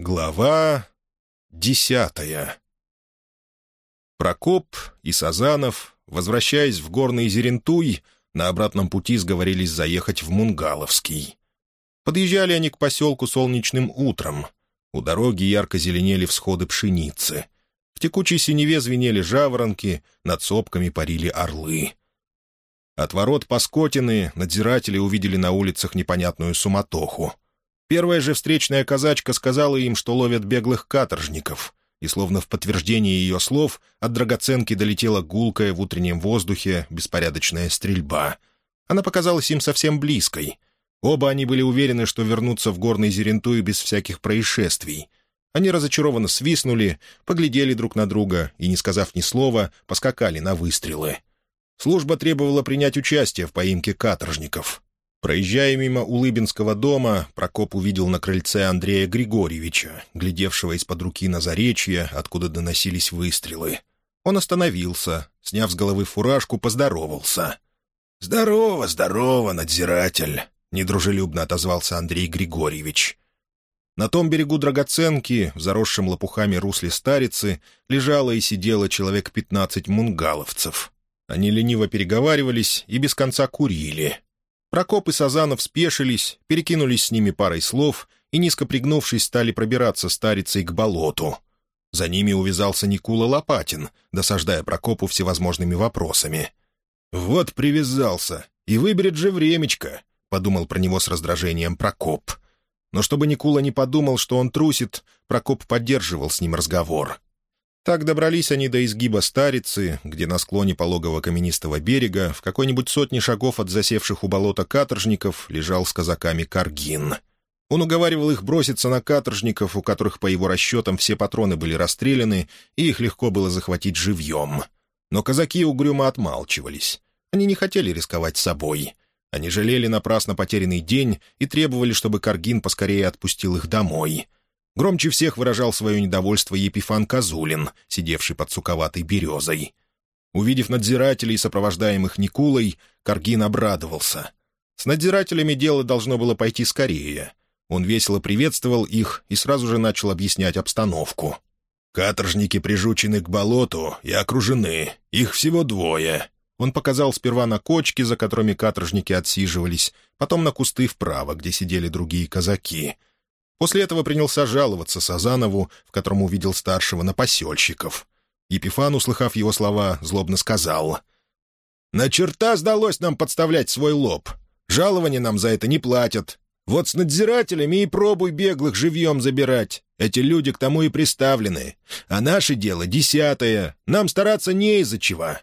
Глава десятая Прокоп и Сазанов, возвращаясь в горный Зерентуй, на обратном пути сговорились заехать в Мунгаловский. Подъезжали они к поселку солнечным утром. У дороги ярко зеленели всходы пшеницы. В текучей синеве звенели жаворонки, над сопками парили орлы. От ворот Паскотины надзиратели увидели на улицах непонятную суматоху — Первая же встречная казачка сказала им, что ловят беглых каторжников, и словно в подтверждение ее слов от драгоценки долетела гулкая в утреннем воздухе беспорядочная стрельба. Она показалась им совсем близкой. Оба они были уверены, что вернутся в горный Зерентуй без всяких происшествий. Они разочарованно свистнули, поглядели друг на друга и, не сказав ни слова, поскакали на выстрелы. Служба требовала принять участие в поимке каторжников. Проезжая мимо Улыбинского дома, Прокоп увидел на крыльце Андрея Григорьевича, глядевшего из-под руки на заречье, откуда доносились выстрелы. Он остановился, сняв с головы фуражку, поздоровался. «Здорово, здорово, надзиратель!» — недружелюбно отозвался Андрей Григорьевич. На том берегу драгоценки, в заросшем лопухами русле старицы, лежало и сидело человек пятнадцать мунгаловцев. Они лениво переговаривались и без конца курили — Прокоп и Сазанов спешились, перекинулись с ними парой слов и, низко пригнувшись, стали пробираться старицей к болоту. За ними увязался Никула Лопатин, досаждая Прокопу всевозможными вопросами. «Вот привязался, и выберет же времечко», — подумал про него с раздражением Прокоп. Но чтобы Никула не подумал, что он трусит, Прокоп поддерживал с ним разговор. Так добрались они до изгиба Старицы, где на склоне пологого каменистого берега, в какой-нибудь сотне шагов от засевших у болота каторжников, лежал с казаками Каргин. Он уговаривал их броситься на каторжников, у которых, по его расчетам, все патроны были расстреляны, и их легко было захватить живьем. Но казаки угрюмо отмалчивались. Они не хотели рисковать собой. Они жалели напрасно потерянный день и требовали, чтобы Каргин поскорее отпустил их домой — Громче всех выражал свое недовольство Епифан Козулин, сидевший под суковатой березой. Увидев надзирателей, сопровождаемых Никулой, Каргин обрадовался. С надзирателями дело должно было пойти скорее. Он весело приветствовал их и сразу же начал объяснять обстановку. «Каторжники прижучены к болоту и окружены. Их всего двое». Он показал сперва на кочки, за которыми каторжники отсиживались, потом на кусты вправо, где сидели другие казаки — После этого принялся жаловаться Сазанову, в котором увидел старшего напосельщиков. Епифан, услыхав его слова, злобно сказал. «На черта сдалось нам подставлять свой лоб. Жалования нам за это не платят. Вот с надзирателями и пробуй беглых живьем забирать. Эти люди к тому и приставлены. А наше дело десятое. Нам стараться не из-за чего».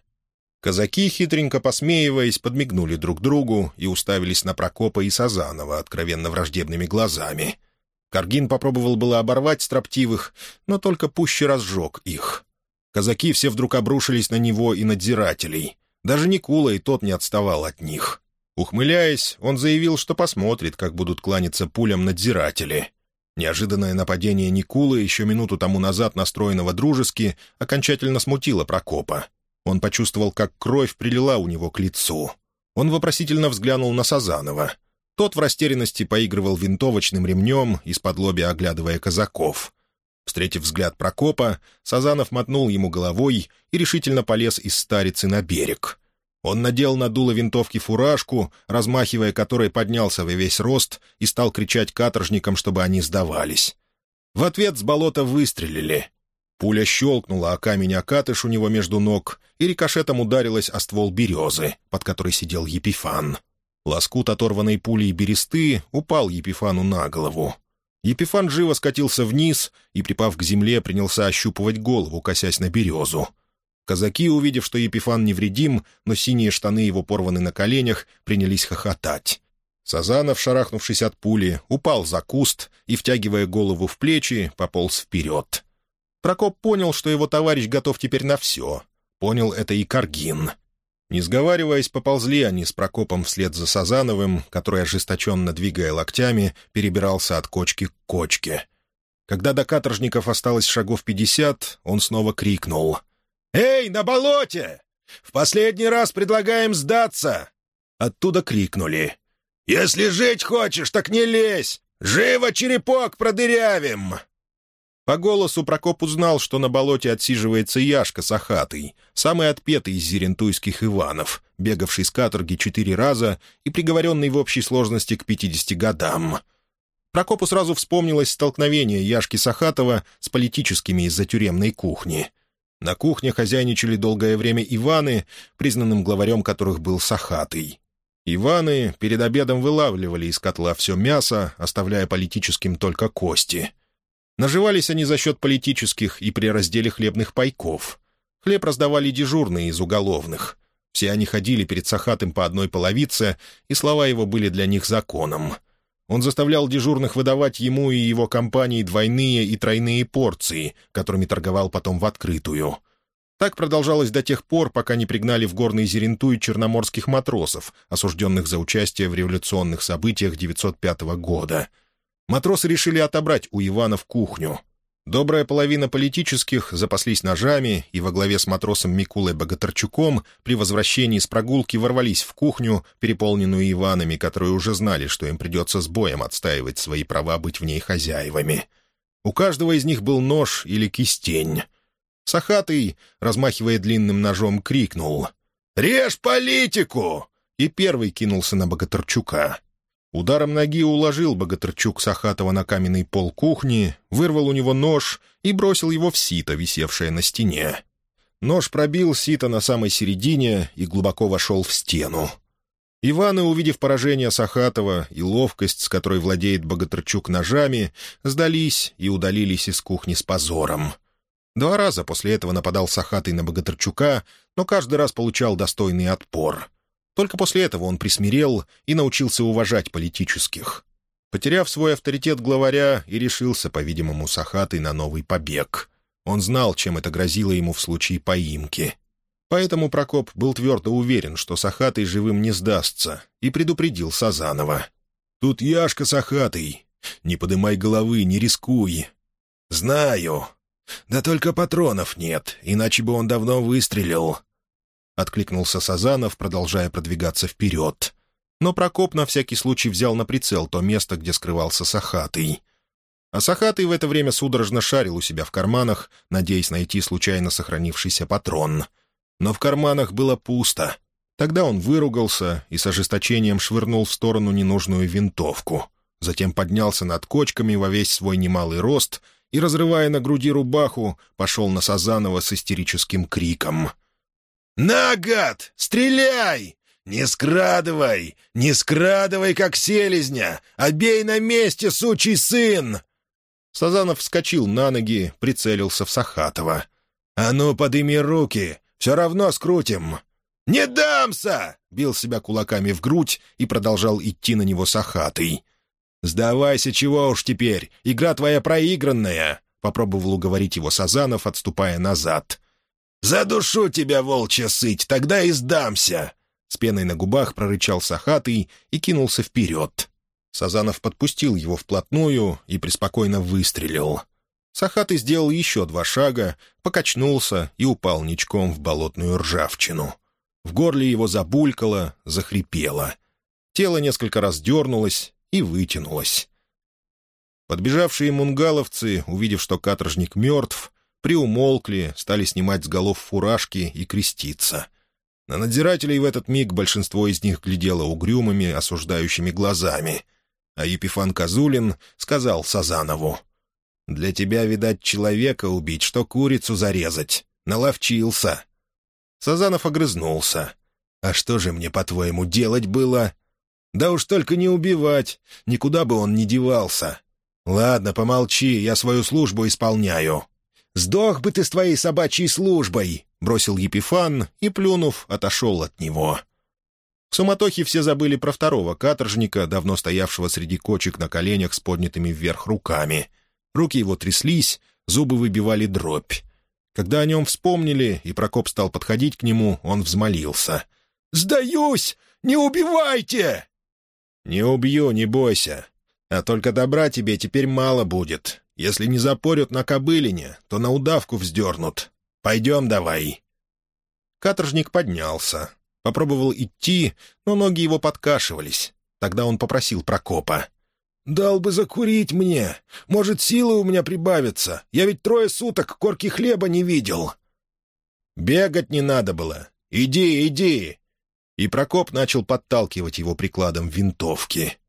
Казаки, хитренько посмеиваясь, подмигнули друг другу и уставились на Прокопа и Сазанова откровенно враждебными глазами — Каргин попробовал было оборвать строптивых, но только пуще разжег их. Казаки все вдруг обрушились на него и надзирателей. Даже Никула и тот не отставал от них. Ухмыляясь, он заявил, что посмотрит, как будут кланяться пулям надзиратели. Неожиданное нападение Никулы, еще минуту тому назад настроенного дружески, окончательно смутило Прокопа. Он почувствовал, как кровь прилила у него к лицу. Он вопросительно взглянул на Сазанова — тот в растерянности поигрывал винтовочным ремнем, из-под лобя оглядывая казаков. Встретив взгляд Прокопа, Сазанов мотнул ему головой и решительно полез из старицы на берег. Он надел на дуло винтовки фуражку, размахивая которой поднялся во весь рост и стал кричать каторжникам, чтобы они сдавались. В ответ с болота выстрелили. Пуля щелкнула о камень окатыш у него между ног и рикошетом ударилась о ствол березы, под которой сидел Епифан. Лоскут оторванной пулей бересты упал Епифану на голову. Епифан живо скатился вниз и, припав к земле, принялся ощупывать голову, косясь на березу. Казаки, увидев, что Епифан невредим, но синие штаны его порваны на коленях, принялись хохотать. Сазанов, шарахнувшись от пули, упал за куст и, втягивая голову в плечи, пополз вперед. Прокоп понял, что его товарищ готов теперь на все. Понял это и Каргин. Не сговариваясь, поползли они с Прокопом вслед за Сазановым, который, ожесточенно двигая локтями, перебирался от кочки к кочке. Когда до каторжников осталось шагов пятьдесят, он снова крикнул. «Эй, на болоте! В последний раз предлагаем сдаться!» Оттуда крикнули. «Если жить хочешь, так не лезь! Живо черепок продырявим!» По голосу Прокоп узнал, что на болоте отсиживается Яшка Сахатый, самый отпетый из зерентуйских Иванов, бегавший с каторги четыре раза и приговоренный в общей сложности к пятидесяти годам. Прокопу сразу вспомнилось столкновение Яшки Сахатова с политическими из-за тюремной кухни. На кухне хозяйничали долгое время Иваны, признанным главарем которых был Сахатый. Иваны перед обедом вылавливали из котла все мясо, оставляя политическим только кости. Наживались они за счет политических и при разделе хлебных пайков. Хлеб раздавали дежурные из уголовных. Все они ходили перед Сахатым по одной половице, и слова его были для них законом — он заставлял дежурных выдавать ему и его компании двойные и тройные порции, которыми торговал потом в открытую. Так продолжалось до тех пор, пока не пригнали в горный Зерентуй черноморских матросов, осужденных за участие в революционных событиях 905 года. Матросы решили отобрать у Ивана в кухню — Добрая половина политических запаслись ножами и во главе с матросом Микулой Богатырчуком при возвращении с прогулки ворвались в кухню, переполненную Иванами, которые уже знали, что им придется с боем отстаивать свои права быть в ней хозяевами. У каждого из них был нож или кистень. Сахатый, размахивая длинным ножом, крикнул «Режь политику!» и первый кинулся на Богатырчука. Ударом ноги уложил Богатырчук Сахатова на каменный пол кухни, вырвал у него нож и бросил его в сито, висевшее на стене. Нож пробил сито на самой середине и глубоко вошел в стену. Иваны, увидев поражение Сахатова и ловкость, с которой владеет Богатырчук ножами, сдались и удалились из кухни с позором. Два раза после этого нападал Сахатый на Богатырчука, но каждый раз получал достойный отпор — только после этого он присмирел и научился уважать политических. Потеряв свой авторитет главаря, и решился, по-видимому, Сахатый на новый побег. Он знал, чем это грозило ему в случае поимки. Поэтому Прокоп был твердо уверен, что Сахатый живым не сдастся, и предупредил Сазанова. «Тут Яшка Сахатый. Не подымай головы, не рискуй». «Знаю. Да только патронов нет, иначе бы он давно выстрелил. — откликнулся Сазанов, продолжая продвигаться вперед. Но Прокоп на всякий случай взял на прицел то место, где скрывался Сахатый. А Сахатый в это время судорожно шарил у себя в карманах, надеясь найти случайно сохранившийся патрон. Но в карманах было пусто. Тогда он выругался и с ожесточением швырнул в сторону ненужную винтовку. Затем поднялся над кочками во весь свой немалый рост и, разрывая на груди рубаху, пошел на Сазанова с истерическим криком — «На, гад! Стреляй! Не скрадывай! Не скрадывай, как селезня! Обей на месте, сучий сын!» Сазанов вскочил на ноги, прицелился в Сахатова. «А ну, подыми руки! Все равно скрутим!» «Не дамся!» — бил себя кулаками в грудь и продолжал идти на него Сахатый. «Сдавайся, чего уж теперь! Игра твоя проигранная!» — попробовал уговорить его Сазанов, отступая назад. «Задушу тебя, волчья сыть, тогда и сдамся!» С пеной на губах прорычал Сахатый и кинулся вперед. Сазанов подпустил его вплотную и преспокойно выстрелил. Сахатый сделал еще два шага, покачнулся и упал ничком в болотную ржавчину. В горле его забулькало, захрипело. Тело несколько раз дернулось и вытянулось. Подбежавшие мунгаловцы, увидев, что каторжник мертв, приумолкли, стали снимать с голов фуражки и креститься. На надзирателей в этот миг большинство из них глядело угрюмыми, осуждающими глазами. А Епифан Козулин сказал Сазанову, «Для тебя, видать, человека убить, что курицу зарезать. Наловчился». Сазанов огрызнулся. «А что же мне, по-твоему, делать было?» «Да уж только не убивать. Никуда бы он не девался. Ладно, помолчи, я свою службу исполняю. «Сдох бы ты с твоей собачьей службой!» — бросил Епифан и, плюнув, отошел от него. В суматохе все забыли про второго каторжника, давно стоявшего среди кочек на коленях с поднятыми вверх руками. Руки его тряслись, зубы выбивали дробь. Когда о нем вспомнили, и Прокоп стал подходить к нему, он взмолился. «Сдаюсь! Не убивайте!» «Не убью, не бойся. А только добра тебе теперь мало будет. Если не запорют на кобылине, то на удавку вздернут. Пойдем давай». Каторжник поднялся. Попробовал идти, но ноги его подкашивались. Тогда он попросил Прокопа. «Дал бы закурить мне. Может, силы у меня прибавятся. Я ведь трое суток корки хлеба не видел». Бегать не надо было. «Иди, иди!» И Прокоп начал подталкивать его прикладом винтовки.